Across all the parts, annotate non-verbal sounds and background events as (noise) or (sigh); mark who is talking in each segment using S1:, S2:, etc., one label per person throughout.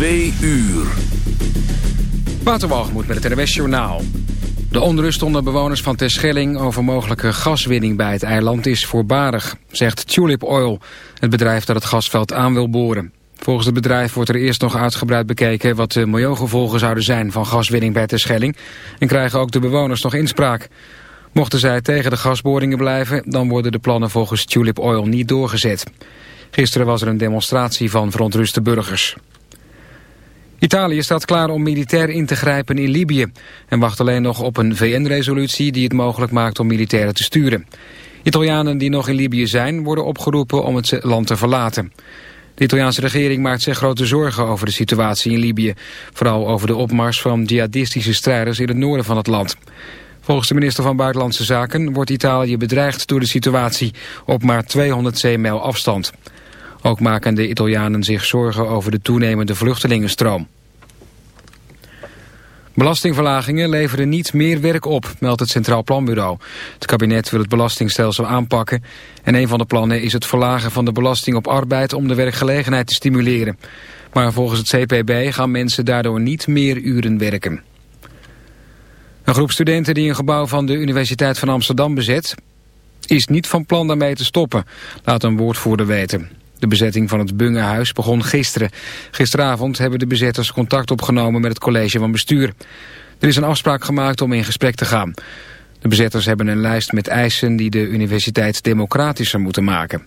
S1: Twee uur.
S2: Waterwalgemoed met het NWS Journaal. De onrust onder bewoners van Terschelling over mogelijke gaswinning bij het eiland is voorbarig, zegt Tulip Oil, het bedrijf dat het gasveld aan wil boren. Volgens het bedrijf wordt er eerst nog uitgebreid bekeken wat de milieugevolgen zouden zijn van gaswinning bij Terschelling en krijgen ook de bewoners nog inspraak. Mochten zij tegen de gasboringen blijven, dan worden de plannen volgens Tulip Oil niet doorgezet. Gisteren was er een demonstratie van verontruste burgers. Italië staat klaar om militair in te grijpen in Libië... en wacht alleen nog op een VN-resolutie die het mogelijk maakt om militairen te sturen. Italianen die nog in Libië zijn worden opgeroepen om het land te verlaten. De Italiaanse regering maakt zich grote zorgen over de situatie in Libië. Vooral over de opmars van jihadistische strijders in het noorden van het land. Volgens de minister van Buitenlandse Zaken wordt Italië bedreigd door de situatie op maar 200 zeemijl afstand. Ook maken de Italianen zich zorgen over de toenemende vluchtelingenstroom. Belastingverlagingen leveren niet meer werk op, meldt het Centraal Planbureau. Het kabinet wil het belastingstelsel aanpakken... en een van de plannen is het verlagen van de belasting op arbeid... om de werkgelegenheid te stimuleren. Maar volgens het CPB gaan mensen daardoor niet meer uren werken. Een groep studenten die een gebouw van de Universiteit van Amsterdam bezet... is niet van plan daarmee te stoppen, laat een woordvoerder weten. De bezetting van het Bungehuis begon gisteren. Gisteravond hebben de bezetters contact opgenomen met het college van bestuur. Er is een afspraak gemaakt om in gesprek te gaan. De bezetters hebben een lijst met eisen die de universiteit democratischer moeten maken.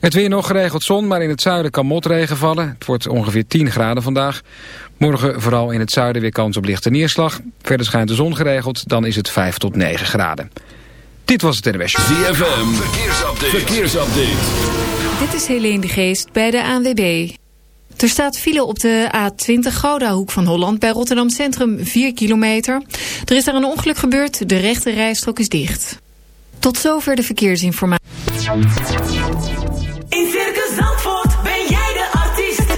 S2: Het weer nog geregeld zon, maar in het zuiden kan motregen vallen. Het wordt ongeveer 10 graden vandaag. Morgen vooral in het zuiden weer kans op lichte neerslag. Verder schijnt de zon geregeld, dan is het 5 tot 9 graden. Dit was het NWS.
S1: ZFM, verkeersupdate. verkeersupdate.
S3: Dit is Helene de Geest bij de ANWB. Er staat file op de A20 Gouda Hoek van Holland bij Rotterdam Centrum 4 kilometer. Er is daar een ongeluk gebeurd, de rechte rijstrook is dicht. Tot zover de verkeersinformatie.
S4: In Circus Zandvoort ben jij de artiest.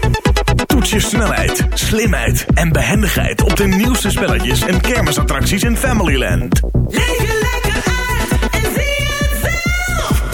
S5: Toets je snelheid, slimheid en behendigheid op de nieuwste spelletjes en kermisattracties in Familyland.
S4: Leef je lekker uit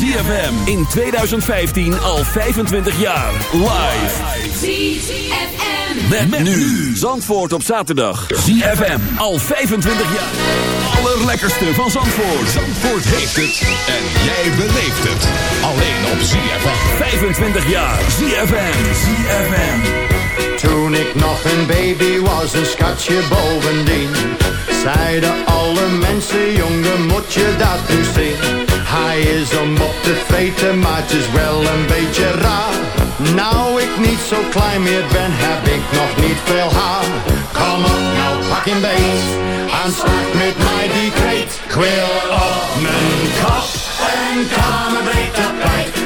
S1: ZFM in 2015 al 25 jaar. Live.
S4: ZFM.
S1: Met, nu. Zandvoort op zaterdag. ZFM al 25 jaar. Allerlekkerste van Zandvoort.
S6: Zandvoort heeft het en jij beleeft het. Alleen op ZFM.
S1: 25 jaar. ZFM. ZFM.
S7: Toen ik nog een baby was, een schatje bovendien Zeiden alle mensen, jongen, moet je dat nu zien? Hij is om op te vreten, maar het is wel een beetje raar. Nou ik niet zo klein meer ben, heb ik nog niet veel haar. Kom op, nou pak een beet, aanslag met mij die kreet. Ik op mijn kop een kamerbreed tapijt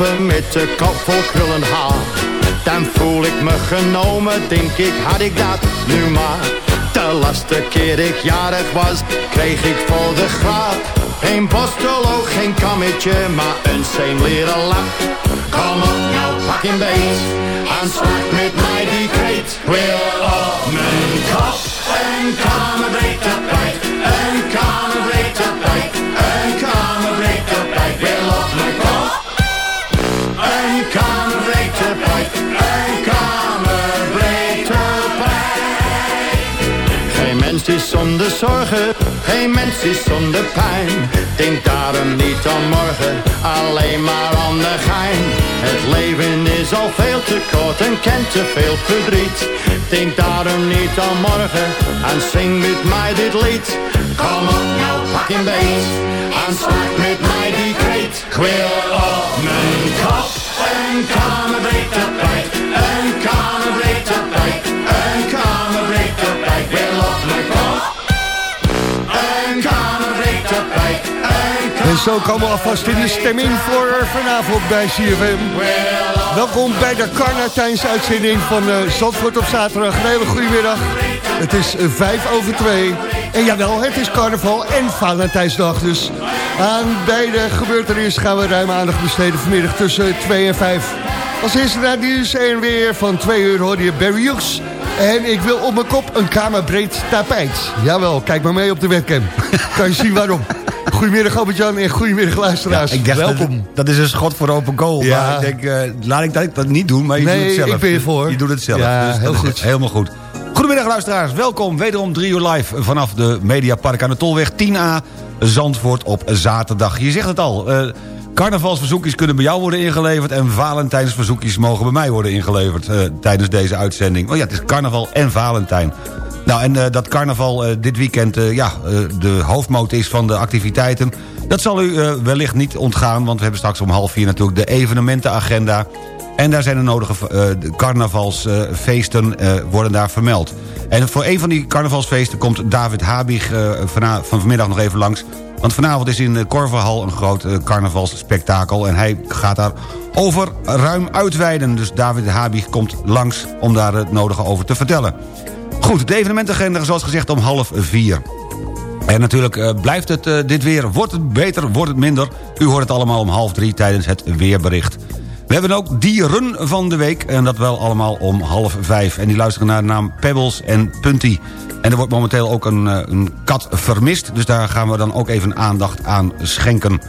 S7: met de kop vol krullen haar. Dan voel ik me genomen, denk ik, had ik dat nu maar. De laatste keer ik jarig was, kreeg ik voor de graad. Geen postolo, geen kammetje, maar een steen leren lak. Kom op, nou pak een beet, aanslag met mij die kreet. Wil op mijn kop, een kamerbreed mens is zonder zorgen, geen mens is zonder pijn. Denk daarom niet aan morgen, alleen maar aan de gein. Het leven is al veel te kort en kent te veel verdriet. Denk daarom niet aan morgen en zing met mij dit lied. Kom op nou, pak een beet en slag met mij die kreet. Ik
S8: zo komen we alvast in de stemming voor vanavond bij CFM. Welkom bij de Carnatijns uitzending van uh, Zandvoort op zaterdag. Een hele goede middag. Het is uh, vijf over twee. En jawel, het is carnaval en Valentijnsdag. Dus aan beide gebeurtenissen gaan we ruim aandacht besteden vanmiddag tussen 2 en 5. Als eerste naar nieuws en weer van 2 uur hoor je Barry Hughes. En ik wil op mijn kop een kamerbreed tapijt. Jawel, kijk maar mee op de webcam. (laughs) kan je zien waarom. Goedemiddag Albert-Jan en goedemiddag luisteraars.
S9: ik dacht,
S8: Welkom.
S9: Dat, dat is een schot voor open goal.
S8: Ja.
S9: Maar ik denk, eh, laat ik dat, dat niet doen, maar je
S8: Nee,
S9: doet het zelf.
S8: ik ben je voor.
S9: Je doet het zelf.
S8: Ja,
S9: dus
S8: heel goed.
S9: Helemaal goed. Goedemiddag luisteraars, welkom. Wederom 3 uur live vanaf de Mediapark aan de Tolweg 10A. Zandvoort op zaterdag. Je zegt het al, eh, carnavalsverzoekjes kunnen bij jou worden ingeleverd... en Valentijnsverzoekjes mogen bij mij worden ingeleverd eh, tijdens deze uitzending. Oh ja, het is carnaval en Valentijn. Nou, en eh, dat carnaval eh, dit weekend uh, ja, uh, de hoofdmoot is van de activiteiten... dat zal u uh, wellicht niet ontgaan... want we hebben straks om half vier natuurlijk de evenementenagenda... en daar zijn de nodige carnavalsfeesten worden daar vermeld. En voor een van die carnavalsfeesten komt David Habig van vanmiddag nog even langs... want vanavond is in Korverhal een groot carnavalsspektakel... en hij gaat daar over ruim uitweiden. Dus David Habig komt langs om daar het nodige over te vertellen. Goed, de evenementagenda zoals gezegd om half vier. En natuurlijk uh, blijft het uh, dit weer. Wordt het beter, wordt het minder? U hoort het allemaal om half drie tijdens het weerbericht. We hebben ook dieren van de week. En dat wel allemaal om half vijf. En die luisteren naar de naam Pebbles en Punty. En er wordt momenteel ook een, een kat vermist. Dus daar gaan we dan ook even aandacht aan schenken.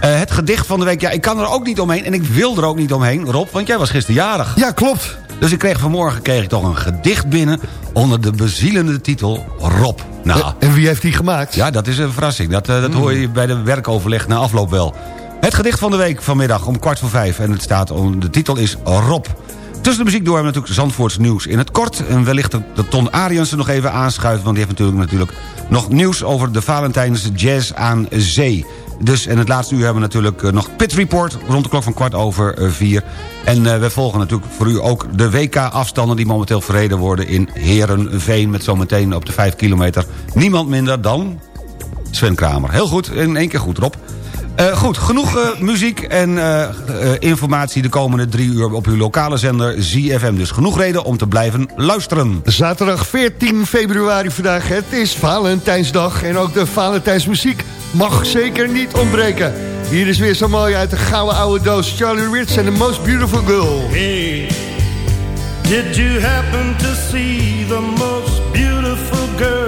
S9: Het gedicht van de week, ja, ik kan er ook niet omheen. En ik wil er ook niet omheen, Rob, want jij was gisteren jarig.
S8: Ja, klopt.
S9: Dus ik kreeg vanmorgen kreeg ik toch een gedicht binnen... onder de bezielende titel Rob. Nou,
S8: en wie heeft die gemaakt?
S9: Ja, dat is een verrassing. Dat, uh, dat hoor je bij de werkoverleg na afloop wel. Het gedicht van de week vanmiddag om kwart voor vijf. En het staat om, de titel is Rob. Tussen de muziek door hebben we natuurlijk Zandvoorts nieuws in het kort. En wellicht dat de Ton Ariens er nog even aanschuift... want die heeft natuurlijk, natuurlijk nog nieuws over de Valentijnse Jazz aan Zee. Dus in het laatste uur hebben we natuurlijk uh, nog Pit Report... rond de klok van kwart over uh, vier. En uh, we volgen natuurlijk voor u ook de WK-afstanden... die momenteel verreden worden in Herenveen... met zometeen op de vijf kilometer niemand minder dan Sven Kramer. Heel goed, in één keer goed, Rob. Uh, goed, genoeg uh, muziek en uh, informatie de komende drie uur op uw lokale zender ZFM. Dus genoeg reden om te blijven luisteren.
S8: Zaterdag 14 februari vandaag. Het is Valentijnsdag en ook de Valentijnsmuziek mag zeker niet ontbreken. Hier is weer zo mooi uit de gouden oude doos. Charlie Ritz en The Most Beautiful Girl.
S10: Hey, did you happen to see the most beautiful girl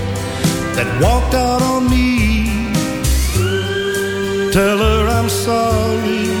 S11: that walked out on me, tell her I'm sorry.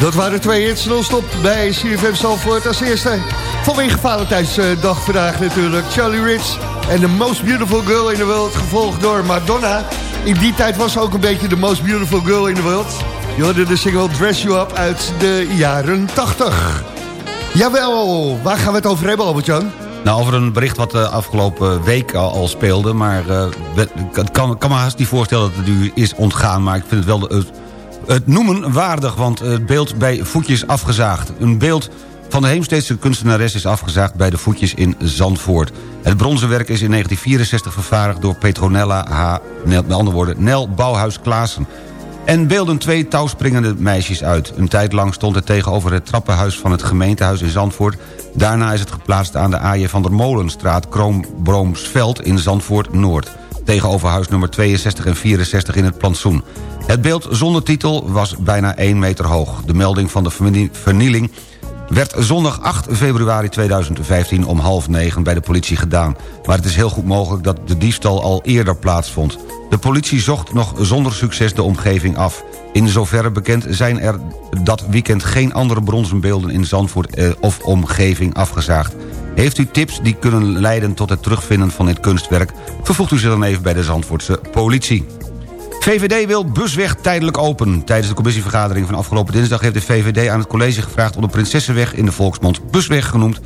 S8: Dat waren twee hits non-stop bij CFM Zalvoort. Als eerste vanwege Valentijnsdag vandaag natuurlijk. Charlie Rich en The Most Beautiful Girl in the World. Gevolgd door Madonna. In die tijd was ze ook een beetje de Most Beautiful Girl in the World. Je hoorde de single Dress You Up uit de jaren 80. Jawel, waar gaan we het over hebben, Albert-Jan?
S9: Nou, over een bericht wat de afgelopen week al, speelde... maar eh, we- ik kan, kan me haast niet voorstellen dat het u is ontgaan... maar ik vind het wel de, het, noemen waardig, want het beeld bij Voetjes afgezaagd. Een beeld van de Heemsteedse kunstenares is afgezaagd bij de Voetjes in Zandvoort. Het bronzen werk is in 1964 vervaardigd door Petronella H. Met andere woorden, Nel Bouwhuis Klaassen en beelden twee touwspringende meisjes uit. Een tijd lang stond het tegenover het trappenhuis van het gemeentehuis in Zandvoort. Daarna is het geplaatst aan de A.J. van der Molenstraat, Kroombroomsveld in Zandvoort-Noord. Tegenover huis nummer 62 en 64 in het plantsoen. Het beeld zonder titel was bijna 1 meter hoog. De melding van de vernie- vernieling werd zondag 8 februari 2015 om half negen bij de politie gedaan. Maar het is heel goed mogelijk dat de diefstal al eerder plaatsvond. De politie zocht nog zonder succes de omgeving af. In zoverre bekend zijn er dat weekend geen andere bronzen beelden in Zandvoort eh, of omgeving afgezaagd. Heeft u tips die kunnen leiden tot het terugvinden van dit kunstwerk... vervoegt u zich dan even bij de Zandvoortse politie. VVD wil busweg tijdelijk open. Tijdens de commissievergadering van afgelopen dinsdag... heeft de VVD aan het college gevraagd om de Prinsessenweg... in de volksmond busweg genoemd...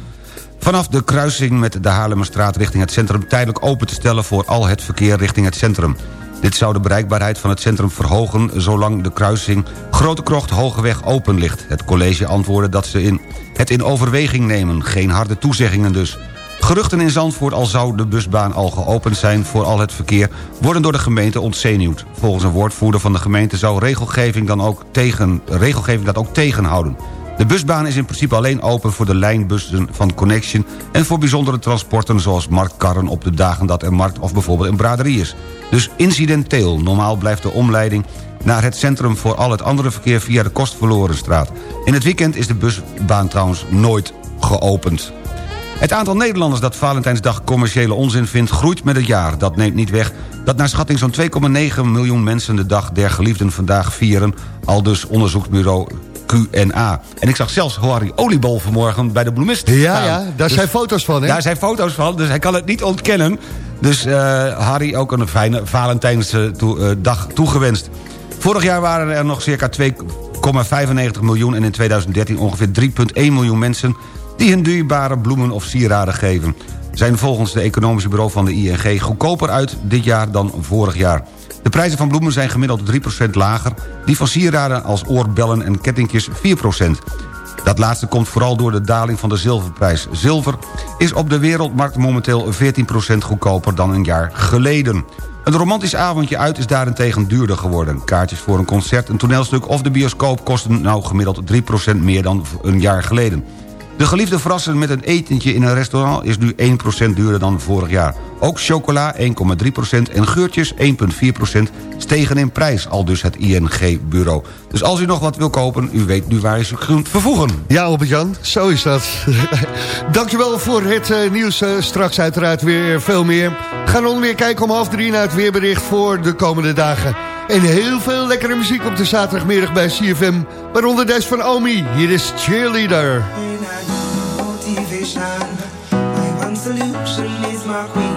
S9: vanaf de kruising met de Haarlemmerstraat richting het centrum... tijdelijk open te stellen voor al het verkeer richting het centrum. Dit zou de bereikbaarheid van het centrum verhogen... zolang de kruising Grote Krocht Hogeweg open ligt. Het college antwoordde dat ze in het in overweging nemen. Geen harde toezeggingen dus. Geruchten in Zandvoort al zou de busbaan al geopend zijn voor al het verkeer... worden door de gemeente ontzenuwd. Volgens een woordvoerder van de gemeente zou regelgeving, dan ook tegen, regelgeving dat ook tegenhouden. De busbaan is in principe alleen open voor de lijnbussen van Connection... en voor bijzondere transporten zoals marktkarren op de dagen dat er markt of bijvoorbeeld een braderie is. Dus incidenteel. Normaal blijft de omleiding naar het centrum voor al het andere verkeer via de Kostverlorenstraat. In het weekend is de busbaan trouwens nooit geopend. Het aantal Nederlanders dat Valentijnsdag commerciële onzin vindt... groeit met het jaar. Dat neemt niet weg dat naar schatting zo'n 2,9 miljoen mensen... de dag der geliefden vandaag vieren. Al dus onderzoeksbureau QNA. En ik zag zelfs Harry Oliebol vanmorgen bij de bloemist
S8: Ja,
S9: staan.
S8: ja, daar zijn foto's van, hè?
S9: Daar zijn foto's van, dus hij kan het niet ontkennen. Dus eh, Harry ook een fijne Valentijnsdag toegewenst. Vorig jaar waren er nog circa 2,95 miljoen... en in 2013 ongeveer 3,1 miljoen mensen... die hun dierbare bloemen of sieraden geven. Zijn volgens de economische bureau van de ING goedkoper uit dit jaar dan vorig jaar. De prijzen van bloemen zijn gemiddeld 3% lager... die van sieraden als oorbellen en kettingjes 4%. Dat laatste komt vooral door de daling van de zilverprijs. Zilver is op de wereldmarkt momenteel 14% goedkoper dan een jaar geleden. Een romantisch avondje uit is daarentegen duurder geworden. Kaartjes voor een concert, een toneelstuk of de bioscoop... kosten nou gemiddeld 3% meer dan een jaar geleden. De geliefde verrassen met een etentje in een restaurant... is nu 1% duurder dan vorig jaar. Ook chocola 1,3% en geurtjes 1,4% stegen in prijs. Al dus het ING-bureau. Dus als u nog wat wil kopen, u weet nu waar u zich kunt vervoegen.
S8: Ja, Albert-Jan, zo is dat. (laughs) Dankjewel voor het eh, nieuws. eh, straks uiteraard weer veel meer. We gaan nog weer kijken om half drie naar het weerbericht voor de komende dagen. En heel veel lekkere muziek op de zaterdagmiddag bij CFM. Waaronder deze van Omi. Hier is Cheerleader.
S12: My one solution is my queen,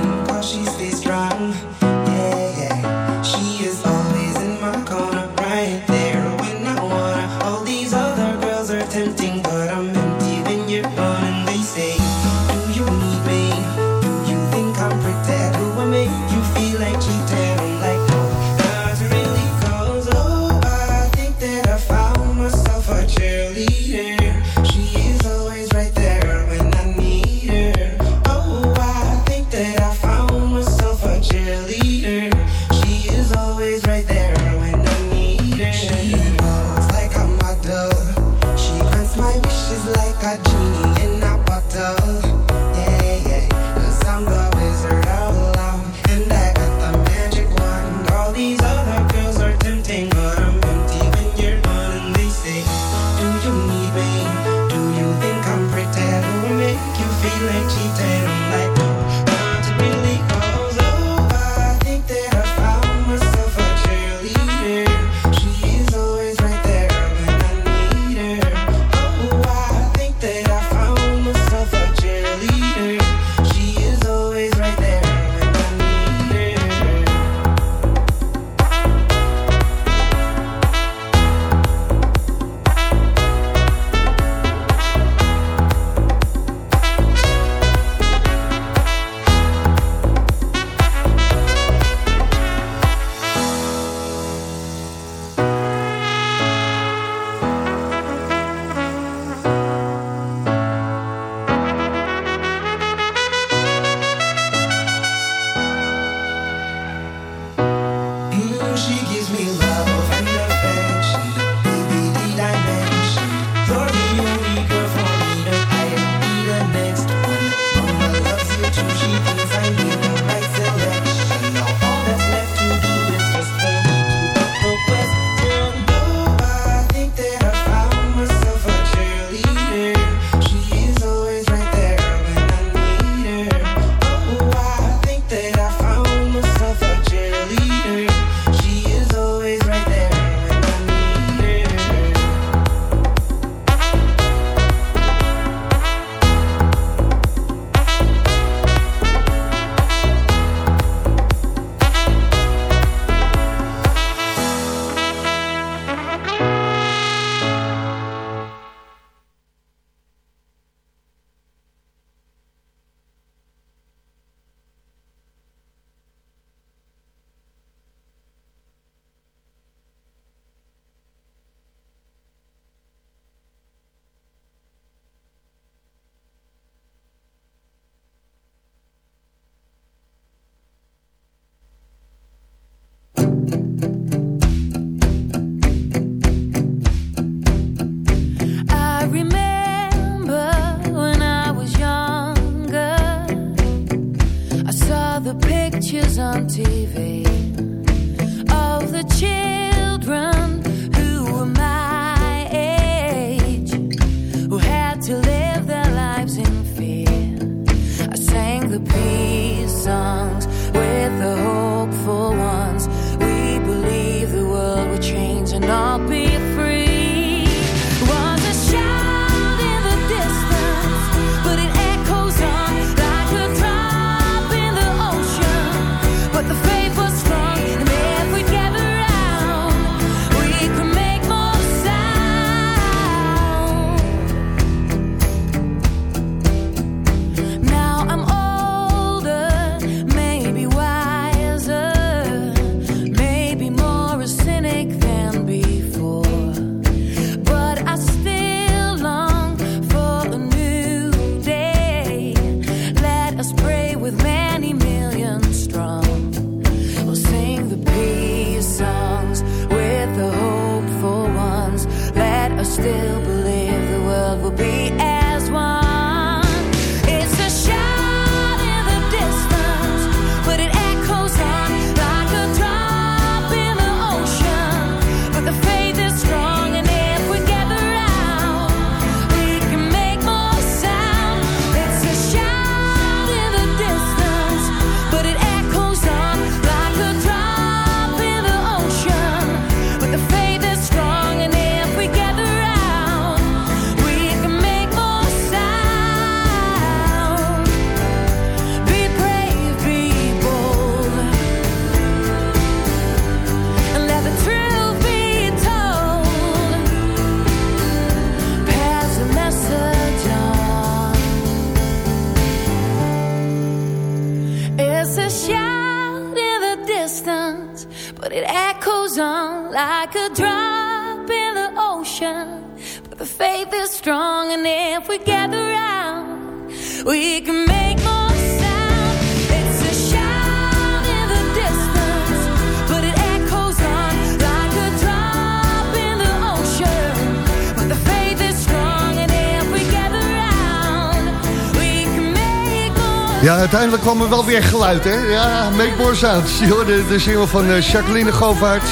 S8: Ja, uiteindelijk kwam er wel weer geluid, hè? Ja, Make More Sounds. (laughs) Je hoorde de single van eh, Jacqueline Govaerts.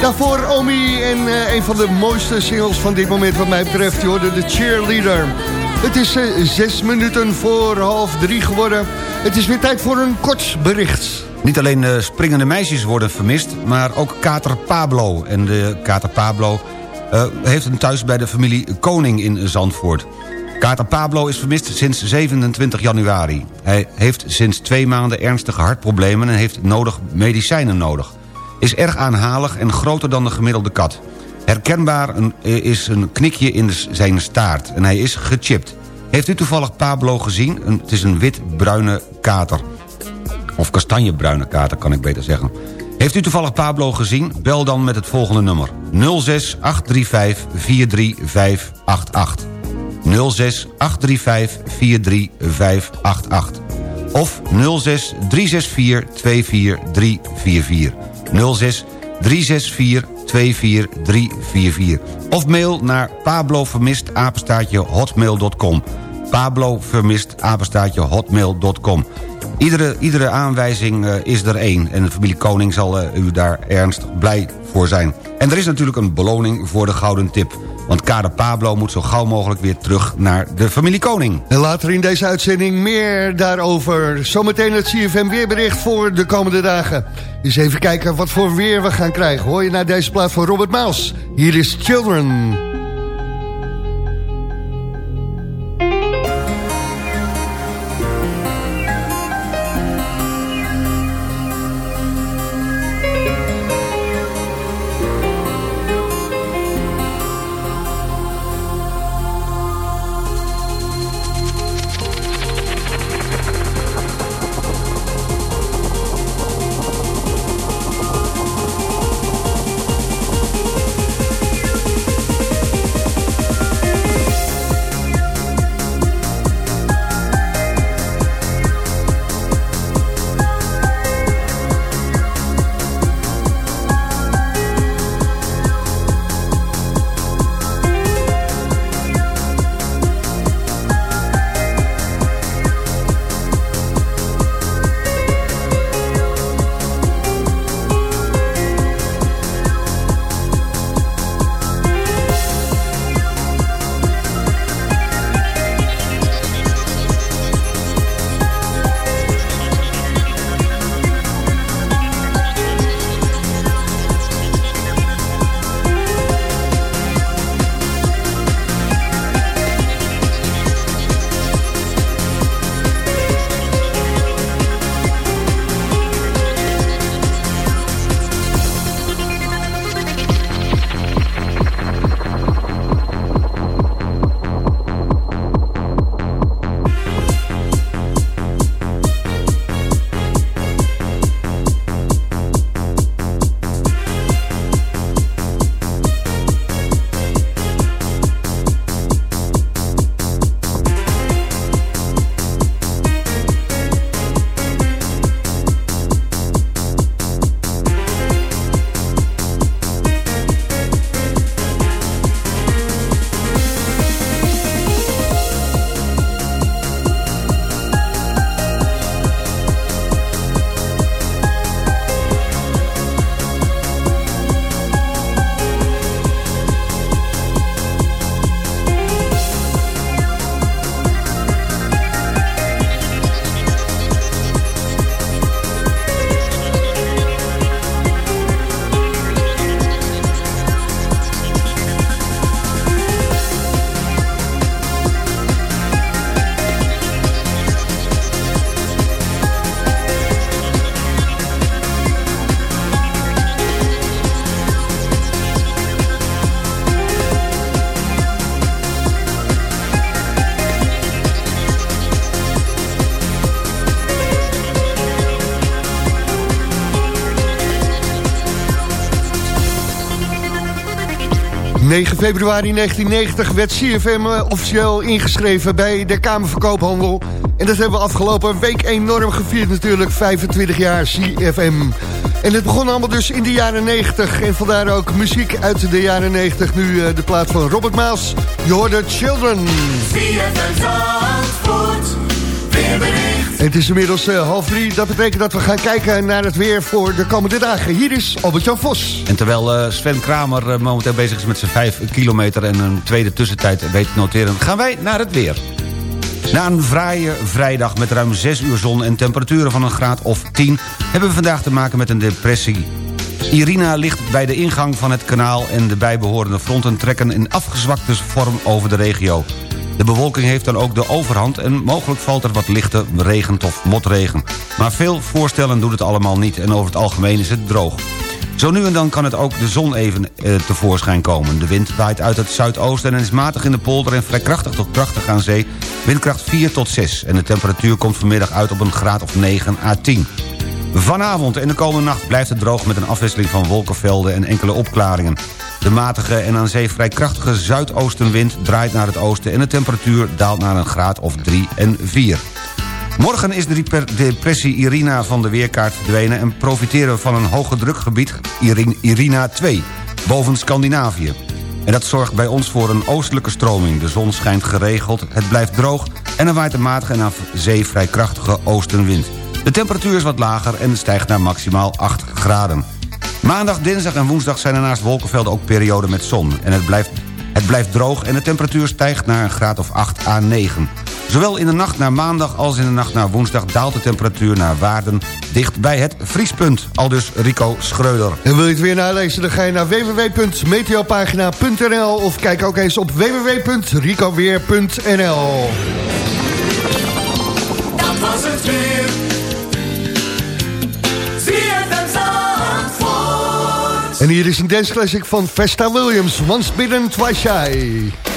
S8: Daarvoor Omi en eh, een van de mooiste singles van dit moment wat mij betreft. Je hoorde de Cheerleader. Het is eh, zes minuten voor half drie geworden. Het is weer tijd voor een kort bericht.
S9: Niet alleen eh, springende meisjes worden vermist, maar ook kater Pablo. En de kater Pablo eh, heeft een thuis bij de familie Koning in Zandvoort. Kater Pablo is vermist sinds 27 januari. Hij heeft sinds twee maanden ernstige hartproblemen... en heeft nodig medicijnen nodig. Is erg aanhalig en groter dan de gemiddelde kat. Herkenbaar is een knikje in zijn staart en hij is gechipt. Heeft u toevallig Pablo gezien? Het is een wit-bruine kater. Of kastanjebruine kater, kan ik beter zeggen. Heeft u toevallig Pablo gezien? Bel dan met het volgende nummer. 06 835 43588. 06 835 43588. Of 06 364 24344. 06 364 24344. Of mail naar pablovermist apenstaartje hotmail.com. Pablo vermist apenstaartje hotmail.com. Iedere, iedere aanwijzing eh, is er één. En de familie Koning zal eh, u daar ernstig blij voor zijn. En er is natuurlijk een beloning voor de gouden tip. Want kader Pablo moet zo gauw mogelijk weer terug naar de familie Koning.
S8: En later in deze uitzending meer daarover. Zometeen het CFM weerbericht voor de komende dagen. Dus even kijken wat voor weer we gaan krijgen. Hoor je naar deze plaat van Robert Miles. Hier is Children.
S13: 9 februari 1990 werd CFM eh, officieel ingeschreven bij de Kamer van Koophandel. En dat hebben we afgelopen week enorm gevierd natuurlijk, 25 jaar CFM. En het begon allemaal dus in de jaren 90 en vandaar ook muziek uit de jaren 90. Nu eh, de plaat van Robert Maas, je hoorde Children. Het is inmiddels eh, half drie. Dat betekent dat we gaan kijken naar het weer voor de komende dagen. Hier is Albert-Jan Vos.
S9: En terwijl eh, Sven Kramer eh, momenteel bezig is met zijn 5 kilometer... en een tweede tussentijd weet te noteren... gaan wij naar het weer. Na een fraaie vrijdag met ruim 6 uur zon en temperaturen van een graad of 10... hebben we vandaag te maken met een depressie. Irina ligt bij de ingang van het kanaal... en de bijbehorende fronten trekken in afgezwakte vorm over de regio. De bewolking heeft dan ook de overhand... en mogelijk valt er wat lichte regen of motregen. Maar veel voorstellen doet het allemaal niet... en over het algemeen is het droog. Zo nu en dan kan het ook de zon even eh, tevoorschijn komen. De wind waait uit het zuidoosten en is matig in de polder... en vrij krachtig tot krachtig aan zee, windkracht 4 tot 6. En de temperatuur komt vanmiddag uit op een graad of 9 à 10. Vanavond en de komende nacht blijft het droog met een afwisseling van wolkenvelden en enkele opklaringen. De matige en aan zee vrij krachtige zuidoostenwind draait naar het oosten... en de temperatuur daalt naar een graad of 3 en 4. Morgen is de depressie Irina van de weerkaart verdwenen... en profiteren we van een hoge drukgebied, Irina 2, boven Scandinavië. En dat zorgt bij ons voor een oostelijke stroming. De zon schijnt geregeld, het blijft droog... en er waait een matige en aan zee vrij krachtige oostenwind. De temperatuur is wat lager en stijgt naar maximaal 8 graden. Maandag, dinsdag en woensdag zijn er naast wolkenvelden ook perioden met zon. En het blijft, het blijft droog en de temperatuur stijgt naar een graad of 8 à 9. Zowel in de nacht naar maandag als in de nacht naar woensdag... daalt de temperatuur naar waarden dicht bij het vriespunt. Aldus Rico Schreuder.
S13: En wil je het weer nalezen, dan ga je naar www.meteopagina.nl... of kijk ook eens op www.ricoweer.nl.
S4: Dat was het weer.
S13: En hier is een dance classic van Vesta Williams. Once bidden, twice shy.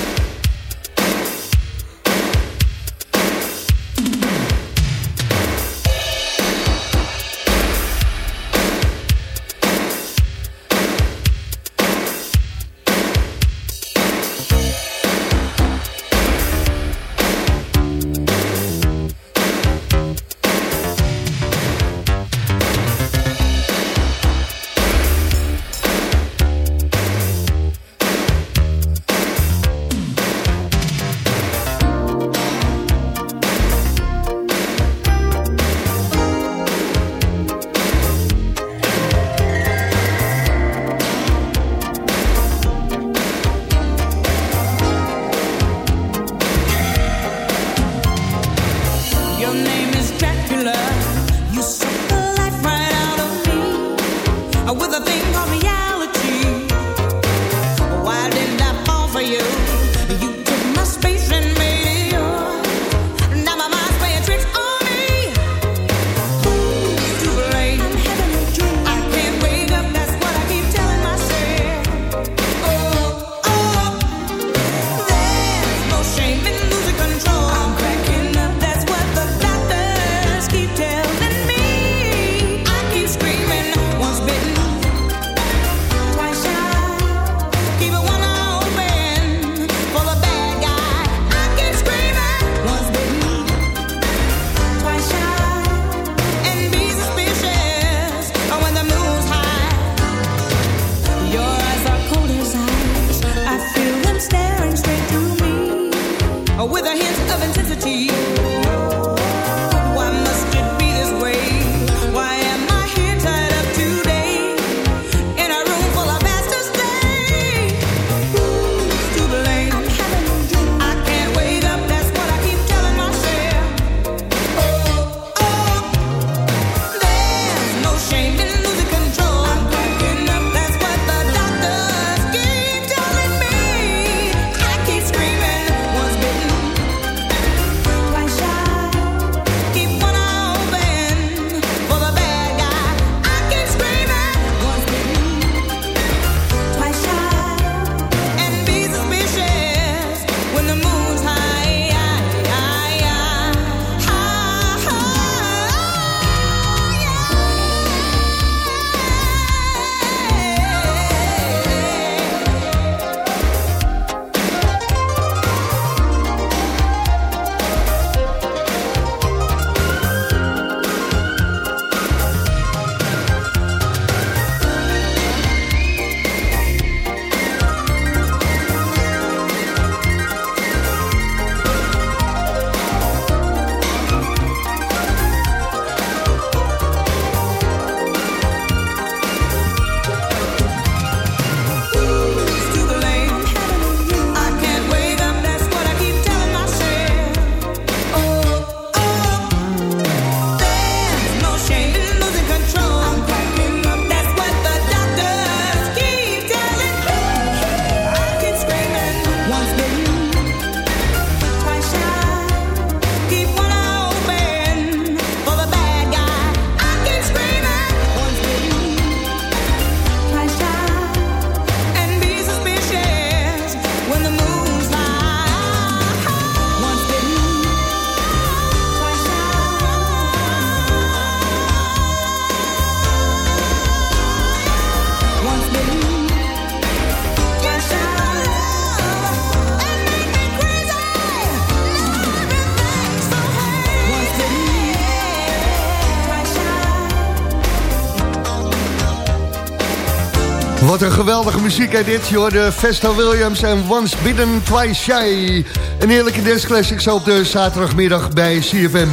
S8: Wat een geweldige muziek hè dit. Je hoorde Festo Williams en Once Bidden Twice Shy. Een heerlijke dance classic zo op de zaterdagmiddag bij CFM.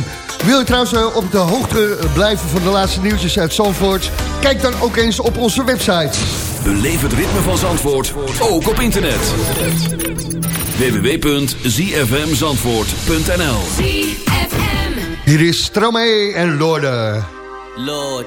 S8: Wil je trouwens eh, op de hoogte blijven van de laatste nieuwtjes uit Zandvoort? Kijk dan ook eens op onze website.
S14: Beleef het ritme van Zandvoort, ook op internet. www.zfmzandvoort.nl
S8: Hier is Stromae en Lorde.
S15: Lord,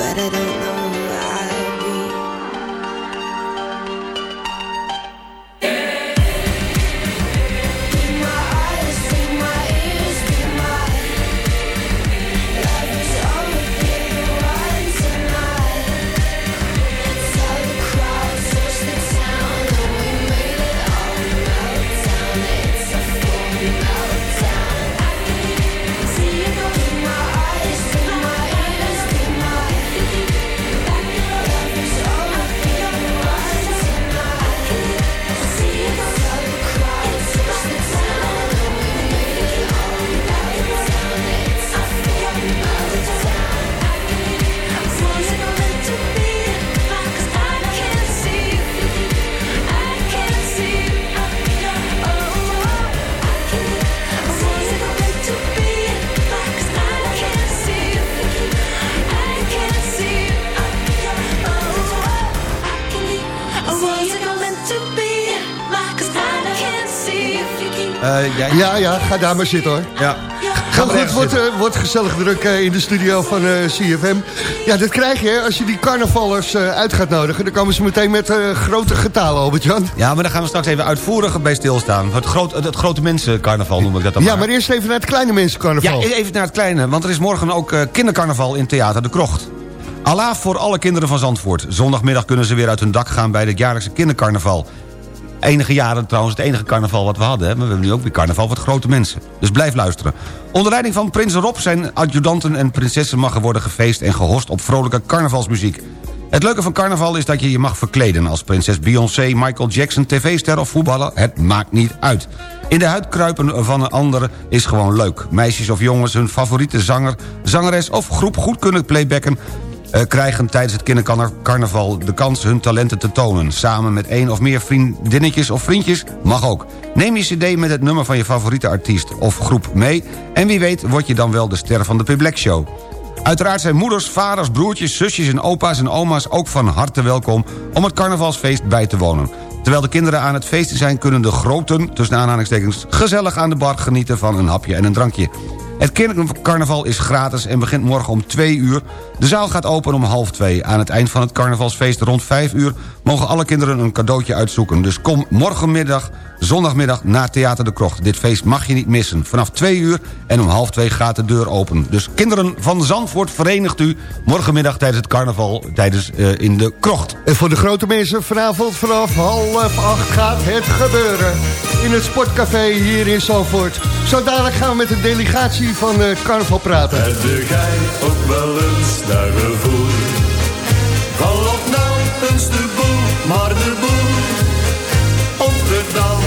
S16: But I don't know
S8: Ja, ja, ga daar maar zitten hoor.
S9: Ja.
S8: Ga
S9: maar
S8: goed, wordt,
S9: zitten.
S8: eh, wordt gezellig druk eh, in de studio van eh, CFM. Ja, dat krijg je hè, als je die carnavallers eh, uit gaat nodigen. Dan komen ze meteen met eh, grote getalen, Albert-Jan.
S9: Ja, maar daar gaan we straks even uitvoerig bij stilstaan. Het, groot, het, het grote mensencarnaval noem ik dat dan
S8: Ja, maar eerst even naar het kleine mensencarnaval.
S9: Ja, even naar het kleine, want er is morgen ook eh, kindercarnaval in Theater de Krocht. Allah voor alle kinderen van Zandvoort. Zondagmiddag kunnen ze weer uit hun dak gaan bij het jaarlijkse kindercarnaval. Enige jaren trouwens het enige carnaval wat we hadden. Maar we hebben nu ook weer carnaval voor grote mensen. Dus blijf luisteren. Onder leiding van prins Rob zijn adjudanten en prinsessen mag er worden gefeest... en gehost op vrolijke carnavalsmuziek. Het leuke van carnaval is dat je je mag verkleden... als prinses Beyoncé, Michael Jackson, tv-ster of voetballer. Het maakt niet uit. In de huid kruipen van een ander is gewoon leuk. Meisjes of jongens hun favoriete zanger, zangeres of groep goed kunnen playbacken... eh, krijgen tijdens het kindercarnaval de kans hun talenten te tonen. Samen met één of meer vriendinnetjes of vriendjes mag ook. Neem je cd met het nummer van je favoriete artiest of groep mee... en wie weet word je dan wel de ster van de Public Show. Uiteraard zijn moeders, vaders, broertjes, zusjes en opa's en oma's ook van harte welkom om het carnavalsfeest bij te wonen. Terwijl de kinderen aan het feesten zijn... kunnen de groten, tussen aanhalingstekens, gezellig aan de bar genieten van een hapje en een drankje. Het kindercarnaval is gratis en begint morgen om 2 uur. De zaal gaat open om half 2. Aan het eind van het carnavalsfeest rond 5 uur... mogen alle kinderen een cadeautje uitzoeken. Dus kom morgenmiddag, zondagmiddag, naar Theater de Krocht. Dit feest mag je niet missen. Vanaf 2 uur en om half 2 gaat de deur open. Dus kinderen van Zandvoort verenigt u... morgenmiddag tijdens het carnaval tijdens, eh, in de Krocht.
S8: En voor de grote mensen vanavond vanaf half acht gaat het gebeuren. In het Sportcafé hier in Zandvoort. Zo dadelijk gaan we met een delegatie van eh, carnaval praten.
S10: Heb jij ook wel eens naar gevoel?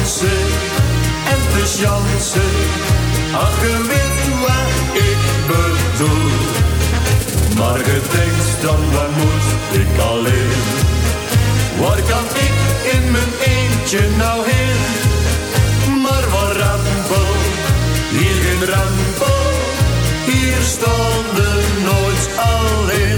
S10: En te chansen. Ach, je wat ik bedoel. Maar je denkt dan, waar moet ik alleen? Waar kan ik in mijn eentje nou heen? Maar waar rampel, hier geen rampel. Hier stonden nooit alleen.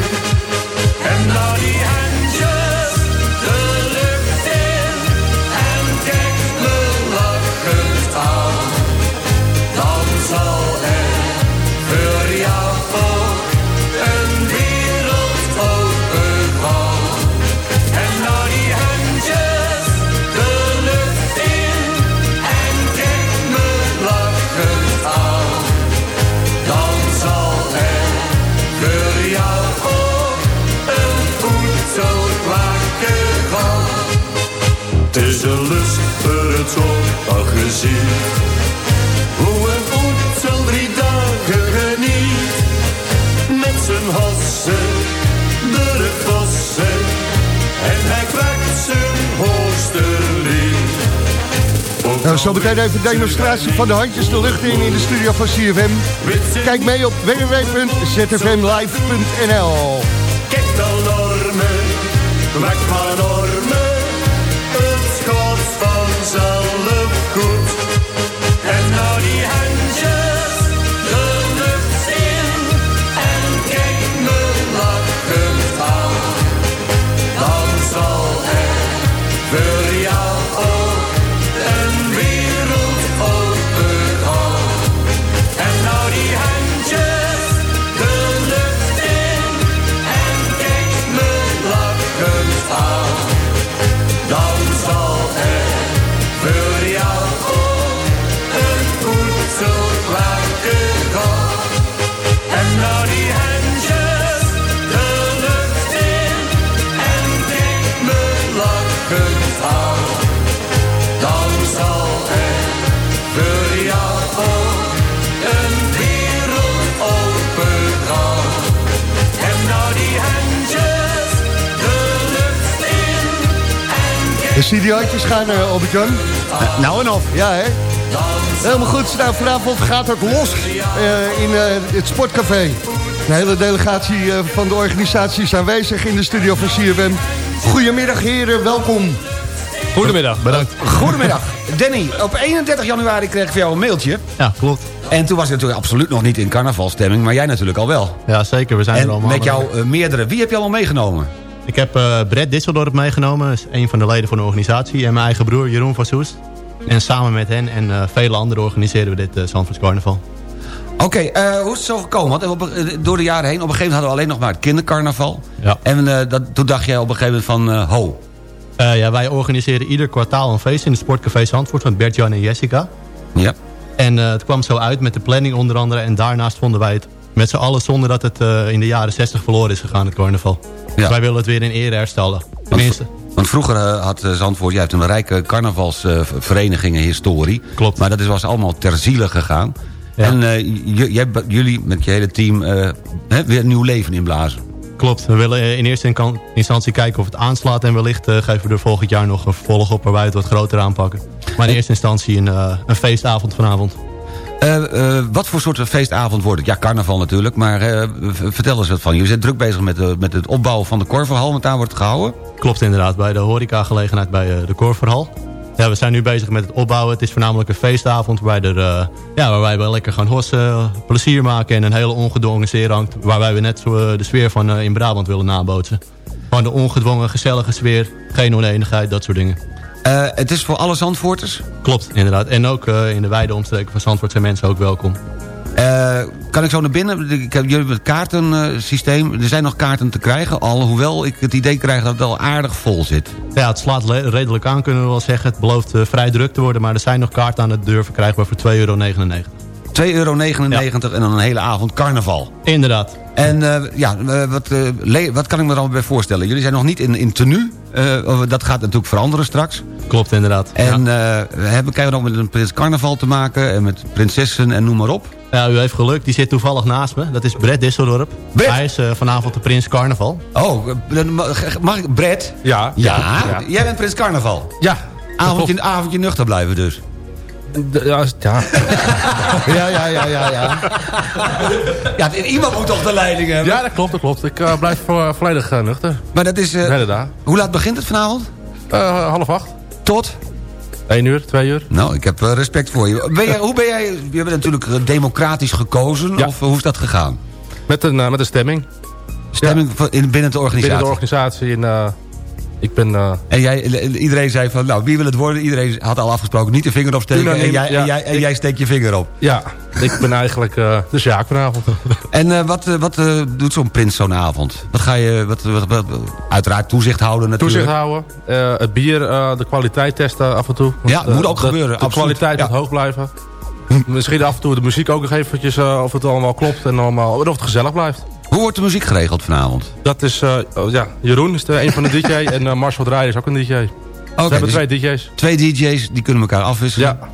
S10: Hoe een voedsel drie dagen geniet. Met zijn hossen, door het bossen. En hij krijgt zijn hoogste.
S8: Nou, zo meteen even een demonstratie van de handjes de lucht in in de studio van CFM. Kijk mee op www.zfmlive.nl
S10: Kijk dan normen, weg van normen. Het gaat vanzelf
S8: Studiootjes gaan, uh, Albert-Jan.
S9: nou en of.
S8: Ja, hè? Helemaal goed. Nou, vanavond gaat het los eh, in eh, het Sportcafé. De hele delegatie eh, van de organisatie is aanwezig in de studio van CFM. Goedemiddag heren, welkom.
S17: Goedemiddag, bedankt.
S9: Goedemiddag. (laughs) Danny, op 31 januari kreeg ik van jou een mailtje.
S17: Ja, klopt.
S9: En toen was je natuurlijk absoluut nog niet in carnavalstemming, maar jij natuurlijk al wel.
S17: Ja, zeker. We zijn
S9: en
S17: er allemaal.
S9: met jou meerdere. Wie heb je allemaal meegenomen?
S17: Ik heb eh Brett Disseldorp meegenomen, is een van de leden van de organisatie. En mijn eigen broer Jeroen van Soest. En samen met hen en eh, vele anderen organiseren we dit uh, Zandvoorts Carnaval.
S9: Oké, hoe is het zo gekomen? Want op, door de jaren heen, op een gegeven moment hadden we alleen nog maar het kindercarnaval.
S17: Ja.
S9: En dat, toen dacht jij op een gegeven moment van, ho.
S17: Ja, wij organiseren ieder kwartaal een feest in het Sportcafé Zandvoort met Bert, Jan en Jessica.
S9: Ja.
S17: En het kwam zo uit met de planning onder andere. En daarnaast vonden wij het met z'n allen zonder dat het in de jaren 60 verloren is gegaan, het carnaval. Dus wij willen het weer in ere herstellen. Tenminste.
S9: Want vroeger eh, had eh, Zandvoort, jij hebt een rijke carnavalsverenigingen historie.
S17: Klopt.
S9: Maar dat is, was allemaal ter ziele gegaan. En eh, j- jij, jullie met je hele team eh, hè, weer een nieuw leven inblazen.
S17: Klopt, we willen eh, in eerste instantie kijken of het aanslaat... en wellicht eh, geven we er volgend jaar nog een vervolg op... waar wij het wat groter aanpakken. Maar in eerste instantie een, eh, een feestavond vanavond.
S9: Eh, Eh, wat voor soort feestavond wordt het? Ja, carnaval natuurlijk, maar eh, vertel eens wat van. Jullie zijn druk bezig met, met het opbouwen van de Korverhal, want daar wordt het gehouden.
S17: Klopt inderdaad, bij de horecagelegenheid bij de Korverhal. Ja, we zijn nu bezig met het opbouwen. Het is voornamelijk een feestavond waarbij, er, ja, we lekker gaan hossen, plezier maken... en een hele ongedwongen sfeer hangt. Waarbij we net zo de sfeer van in Brabant willen nabootsen. Gewoon de ongedwongen, gezellige sfeer. Geen oneenigheid, dat soort dingen.
S9: Eh, het is voor alle Zandvoorters?
S17: Klopt, inderdaad. En ook eh, in de wijde omstreken van Zandvoort zijn mensen ook welkom.
S9: Eh, kan ik zo naar binnen? Ik heb, jullie hebben het kaartensysteem. Er zijn nog kaarten te krijgen, alhoewel ik het idee krijg dat het al aardig vol zit.
S17: Ja, het slaat redelijk aan, kunnen we wel zeggen. Het belooft vrij druk te worden, maar er zijn nog kaarten aan de deur verkrijgbaar voor 2,99 euro.
S9: 2,99 euro en dan een hele avond carnaval.
S17: Inderdaad.
S9: En ja, wat, wat kan ik me er allemaal bij voorstellen? Jullie zijn nog niet in, in tenue. Eh, dat gaat natuurlijk veranderen straks.
S17: Klopt, inderdaad.
S9: En eh, hebben, krijgen we nog met een prins carnaval te maken... en met prinsessen en noem maar op?
S17: Ja, u heeft geluk. Die zit toevallig naast me. Dat is Brett Disseldorp. Hij is eh, vanavond de Prins Carnaval.
S9: Oh, mag ik... Brett?
S18: Ja.
S9: Ja,
S18: Ja.
S9: jij bent prins carnaval?
S18: Ja.
S9: Avondje, avondje nuchter blijven dus. (laughs)
S18: Ja, ja.
S9: ja, ja, ja, ja, ja. ja, iemand moet toch de leiding hebben?
S18: Ja, dat klopt, dat klopt. Ik eh, blijf vo- volledig eh, nuchter.
S9: Maar dat is... eh,
S18: dag.
S9: hoe laat begint het vanavond?
S18: Eh, half acht.
S9: Tot?
S18: Eén uur, twee uur.
S9: Nou, ik heb eh, respect voor je. Ben jij hoe ben jij... Je bent natuurlijk eh, democratisch gekozen. Of eh, hoe is dat gegaan?
S18: Met een, eh, met een stemming.
S9: Stemming in, binnen de organisatie?
S18: Binnen de organisatie. Eh, ik ben... eh,
S9: En jij, iedereen zei van, nou, wie wil het worden? Iedereen had al afgesproken niet de vinger opsteken. En jij, en, jij, en
S18: Ik-
S9: jij steekt je vinger op.
S18: ja, ik ben eigenlijk eh, de Sjaak vanavond. (laughs)
S9: En eh, wat, eh, wat eh, doet zo'n prins zo'n avond? Wat ga je, wat, wat, wat- uiteraard toezicht houden natuurlijk.
S18: Toezicht houden. eh, het bier, eh, de kwaliteit testen af en toe.
S9: Ja,
S18: eh,
S9: moet ook gebeuren,
S18: De
S9: absoluut.
S18: kwaliteit
S9: Ja.
S18: moet hoog blijven. Misschien af en toe de muziek ook nog eventjes eh, of het allemaal klopt en allemaal, of het gezellig blijft.
S9: Hoe wordt de muziek geregeld vanavond?
S18: Dat is, eh, oh, ja, Jeroen is de, een van de DJ (laughs) en eh, Marcel Draaier is ook een DJ.
S9: Oké,
S18: We hebben
S9: dus
S18: twee DJ's.
S9: Twee DJ's, die kunnen elkaar afwisselen.
S18: Ja.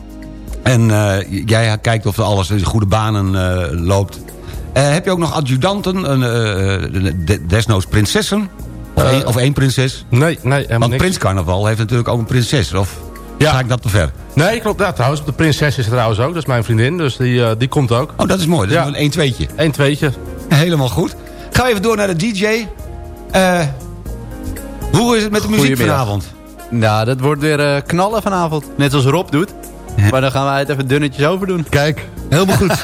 S9: En eh, jij kijkt of er alles in goede banen loopt. Heb je ook nog adjudanten, een, de- desnoods prinsessen? Of, één, of één prinses?
S18: Nee, nee, helemaal
S9: Want
S18: niks.
S9: Prins Carnaval heeft natuurlijk ook een prinses. Of ga ik dat te ver?
S18: Nee, klopt. Ja, trouwens, de prinses is er trouwens ook. Dat is mijn vriendin, dus die, die komt ook.
S9: Oh, dat is mooi. Dat
S18: Ja.
S9: is een 1 tweetje.
S18: Eén tweetje.
S9: Helemaal goed. Gaan we even door naar de DJ. Eh, hoe is het met de muziek vanavond?
S19: Ja, dat wordt weer eh, knallen vanavond. Net zoals Rob doet. Maar dan gaan wij het even dunnetjes over doen.
S8: Kijk, helemaal goed. (laughs)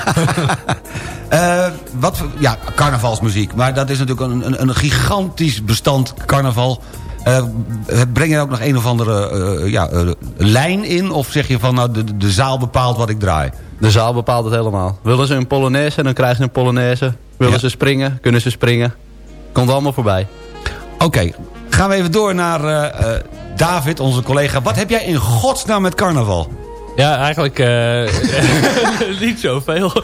S9: Eh, wat, ja, carnavalsmuziek. Maar dat is natuurlijk een, een, een gigantisch bestand carnaval. Eh, breng je ook nog een of andere ja, lijn in? Of zeg je van nou de, de zaal bepaalt wat ik draai?
S19: De zaal bepaalt het helemaal. Willen ze een polonaise, dan krijgen ze een polonaise. Willen
S9: Ja.
S19: ze springen, kunnen ze springen. Komt allemaal voorbij.
S9: Oké, gaan we even door naar eh, eh, David, onze collega. Wat heb jij in godsnaam met carnaval?
S20: Ja, eigenlijk eh, (laughs) niet zoveel. (laughs)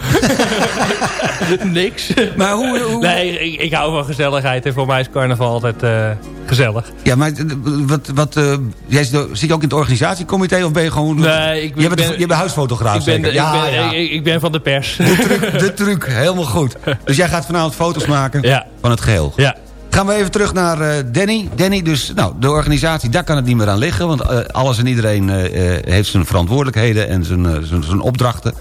S20: Niks.
S9: Maar hoe, hoe-
S20: Nee, ik, ik hou van gezelligheid en voor mij is carnaval altijd eh, gezellig.
S9: Ja, maar eh, wat, wat, jij zit, zit je ook in het organisatiecomité of ben je gewoon...
S20: Nee, ik
S9: je, bent,
S20: ben-
S9: je bent huisfotograaf
S20: Ik ben,
S9: zeker?
S20: ik,
S9: ja,
S20: ben,
S9: ja.
S20: Ik, ik ben van de pers.
S9: De truc, helemaal goed. Dus jij gaat vanavond foto's maken
S20: Ja.
S9: van het geheel.
S20: Ja.
S9: Gaan we even terug naar eh, Danny. Danny, dus nou, de organisatie, daar kan het niet meer aan liggen. Want eh, alles en iedereen eh, eh, heeft zijn verantwoordelijkheden en zijn, zijn, zijn opdrachten.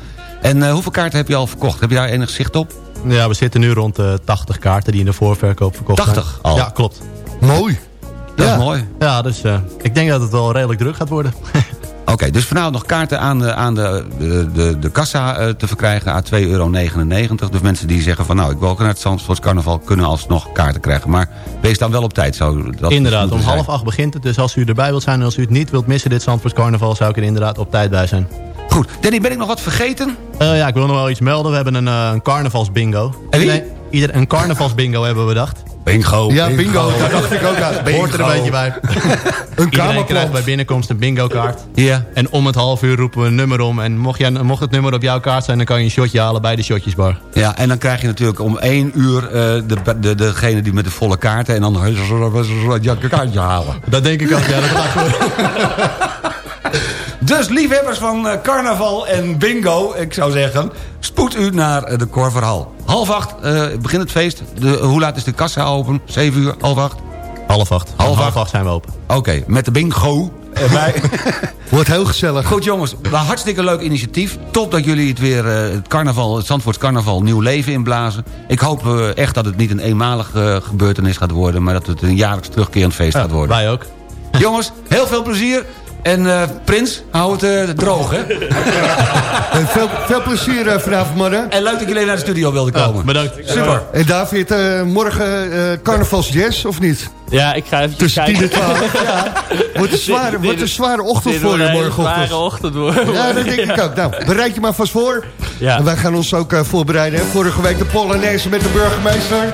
S9: En eh, hoeveel kaarten heb je al verkocht? Heb je daar enig zicht op?
S17: Ja, we zitten nu rond de 80 kaarten die in de voorverkoop verkocht
S9: 80
S17: zijn.
S9: al?
S17: Ja, klopt.
S8: Mooi.
S9: Dat
S17: ja.
S9: is mooi.
S17: Ja, dus eh, ik denk dat het wel redelijk druk gaat worden. (laughs)
S9: Oké, dus vanavond nog kaarten aan de, aan de, de, de, de kassa eh, te verkrijgen aan 2,99 euro. Dus mensen die zeggen van nou, ik wil ook naar het Zandvoorts carnaval... kunnen alsnog kaarten krijgen. Maar wees dan wel op tijd. Zou dat
S17: inderdaad, om half acht begint het. Dus als u erbij wilt zijn en als u het niet wilt missen, dit Zandvoorts carnaval, zou ik er inderdaad op tijd bij zijn.
S9: Goed, Danny, ben ik nog wat vergeten?
S17: Eh, ja, ik wil nog wel iets melden. We hebben een, eh, een carnavalsbingo.
S9: En wie?
S17: Nee, ieder, een carnavalsbingo hebben we bedacht.
S9: Bingo.
S8: Ja, bingo. Daar dacht ik ook aan.
S17: Hoort er een beetje bij.
S8: Een
S17: Iedereen krijgt bij binnenkomst een bingo kaart.
S9: Ja.
S17: En om het half uur roepen we een nummer om. En mocht, jij, mocht het nummer op jouw kaart zijn, dan kan je een shotje halen bij de shotjesbar.
S9: Ja, en dan krijg je natuurlijk om één uur eh, de, de, degene die met de volle kaarten... en dan je kaartje halen.
S17: Dat denk ik ook, ja, dat gaat goed.
S9: Dus liefhebbers van eh, carnaval en bingo, ik zou zeggen... spoed u naar eh, de Korverhal. Half acht eh, begint het feest. De, hoe laat is de kassa open? Zeven uur, half acht?
S17: Half acht.
S9: Half
S17: Half,
S9: acht.
S17: acht zijn we open.
S9: Oké, met de bingo. (laughs)
S8: Wordt heel gezellig.
S9: Goed jongens, een hartstikke leuk initiatief. Top dat jullie het weer, eh, het carnaval, het Zandvoorts carnaval, nieuw leven inblazen. Ik hoop echt dat het niet een eenmalige gebeurtenis gaat worden... maar dat het een jaarlijks terugkerend feest gaat worden.
S17: Wij ook.
S9: Jongens, heel veel plezier. En eh, Prins, hou het eh, droog, hè? (laughs)
S8: En veel, veel plezier eh, vanavond, mannen.
S9: En leuk dat jullie naar de studio wilden komen.
S17: bedankt.
S9: Super.
S8: En David, eh, morgen eh carnavalsjazz of niet?
S20: Ja, ik ga even
S8: Tussen
S20: kijken.
S8: 10 en 12. (laughs) Ja. Wordt een zware, wordt een zware ochtend voor je
S20: een
S8: morgenochtend.
S20: zware ochtend worden.
S8: Ja, dat denk ik (laughs) ook. Nou, bereid je maar vast voor.
S20: Ja.
S8: En wij gaan ons ook eh, voorbereiden. hè. Vorige week de Polonaise met de burgemeester.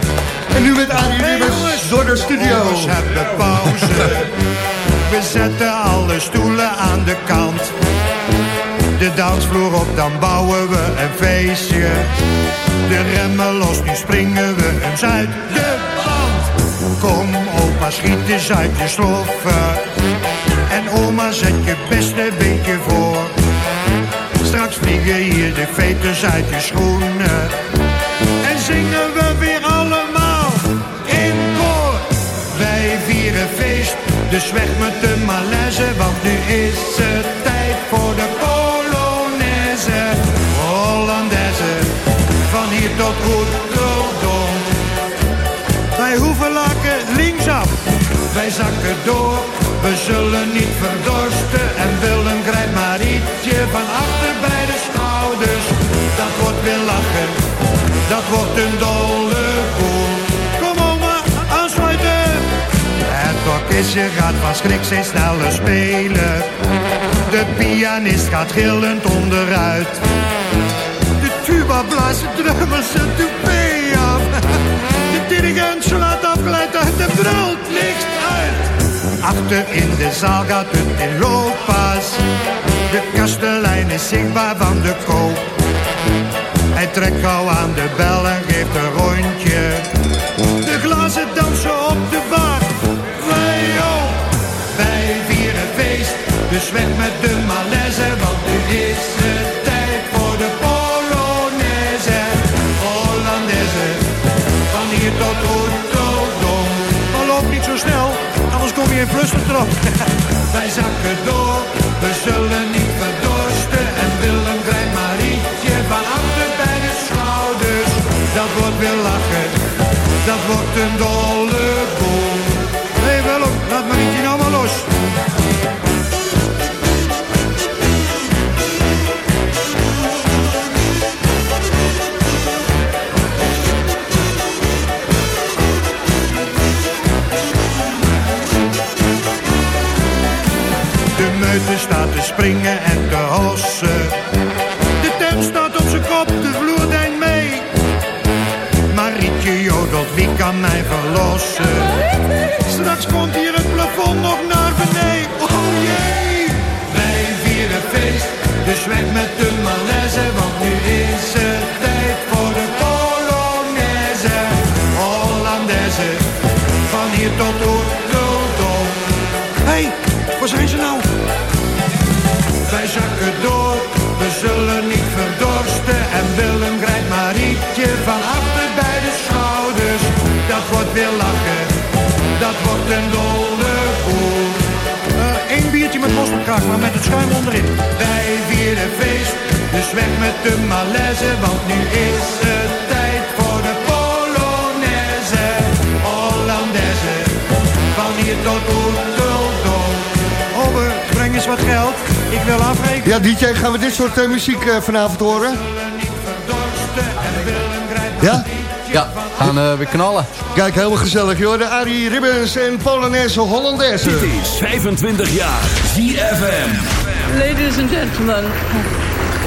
S8: En nu met Arie Ribbers door de studio.
S21: Jongens hebben pauze. We zetten alle stoelen aan de kant. De dansvloer op, dan bouwen we een feestje. De remmen los, nu springen we eens uit. Kom opa, schiet eens uit je sloffen. En oma, zet je beste beentje voor. Straks vliegen hier de veters uit je schoenen. En zingen dus weg met de malaise. Want nu is het tijd voor de Polonaise. Hollandaise, van hier tot Rotterdam. Wij hoeven lakken linksaf, wij zakken door. We zullen niet verdorsten en willen grijp maar ietsje van achter bij de schouders. Dat wordt weer lachen, dat wordt een dolle Gaat van schrik steeds sneller spelen. De pianist gaat gillend onderuit. De tuba blaast drummer zijn toupee af. De dirigent slaat afgeleid uit de brult niks uit. Achter in de zaal gaat het in looppas. De kastelein is zichtbaar van de koop. Hij trekt gauw aan de bel en geeft een rondje. De glazen met de malaise, want nu is het tijd voor de Polonaise. Hollandaise, van hier tot Rotterdam. Maar loop niet zo snel, anders kom je in flustertrap. (laughs) wij zakken door, we zullen niet verdorsten. En Willem grijpt Marietje van achter bij de schouders. Dat wordt weer lachen, dat wordt een dolle boel. Hé hey Willem, laat Marietje De meute staat te springen en te hossen. De tent staat op zijn kop, de vloer deint mee. Marietje jodelt, wie kan mij verlossen? Straks komt hier het plafond nog naar beneden. Oh jee! Wij vieren feest, dus weg met de malaise. Want nu is het tijd voor de Polonaise. Hollandaise, van hier tot Rotterdam. Hé, hey, waar zijn ze nou? Zakken door, we zullen niet verdorsten. En Willem grijpt Marietje van achter bij de schouders. Dat wordt weer lachen, dat wordt een dolle boel. Eén biertje met mosterdkraak, maar met het schuim onderin. Wij vieren feest, dus weg met de malaise. Want nu is het wil afrekenen.
S8: Ja, DJ, gaan we dit soort eh, muziek eh, vanavond horen? Ja?
S19: Ja, gaan eh, weer knallen.
S8: Kijk, helemaal gezellig, joh. De Arie Ribbons en Polonaise Hollandaise.
S14: Dit is 25 jaar ZFM.
S22: Ladies and gentlemen,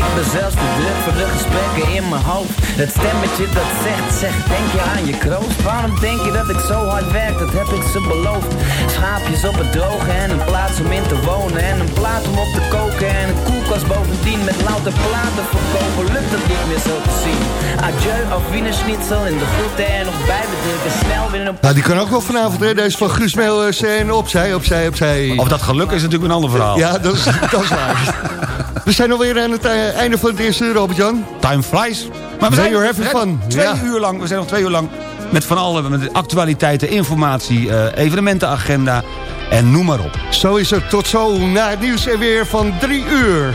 S23: Ik ben zelfs te druk voor de gesprekken in mijn hoofd. Het stemmetje dat zegt, zegt, denk je aan je kroost? Waarom denk je dat ik zo hard werk, dat heb ik ze beloofd. Schaapjes op het droge en een plaats om in te wonen. En een plaats om op te koken en een koelkast bovendien. Met louter platen verkopen, lukt het niet meer zo te zien. Adieu, Wiener Schnitzel in de groeten en nog bijbedrukken. Snel weer een
S8: Nou, die kan ook wel vanavond, hè? Deze van Guus Meeuwers en opzij, opzij, opzij.
S9: Of dat geluk is natuurlijk een ander verhaal.
S8: Ja, dat is, dat is waar. (laughs) We zijn alweer aan het eh, einde van het eerste uur, Robert-Jan.
S9: Time flies. Maar we zijn, zijn
S8: fun.
S9: twee
S8: Ja.
S9: uur lang, we zijn nog twee uur lang met van alle met actualiteiten, informatie, eh, evenementenagenda en noem maar op.
S8: Zo is het. Tot zo na het nieuws en weer van drie uur.